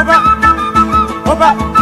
Oba! Oba!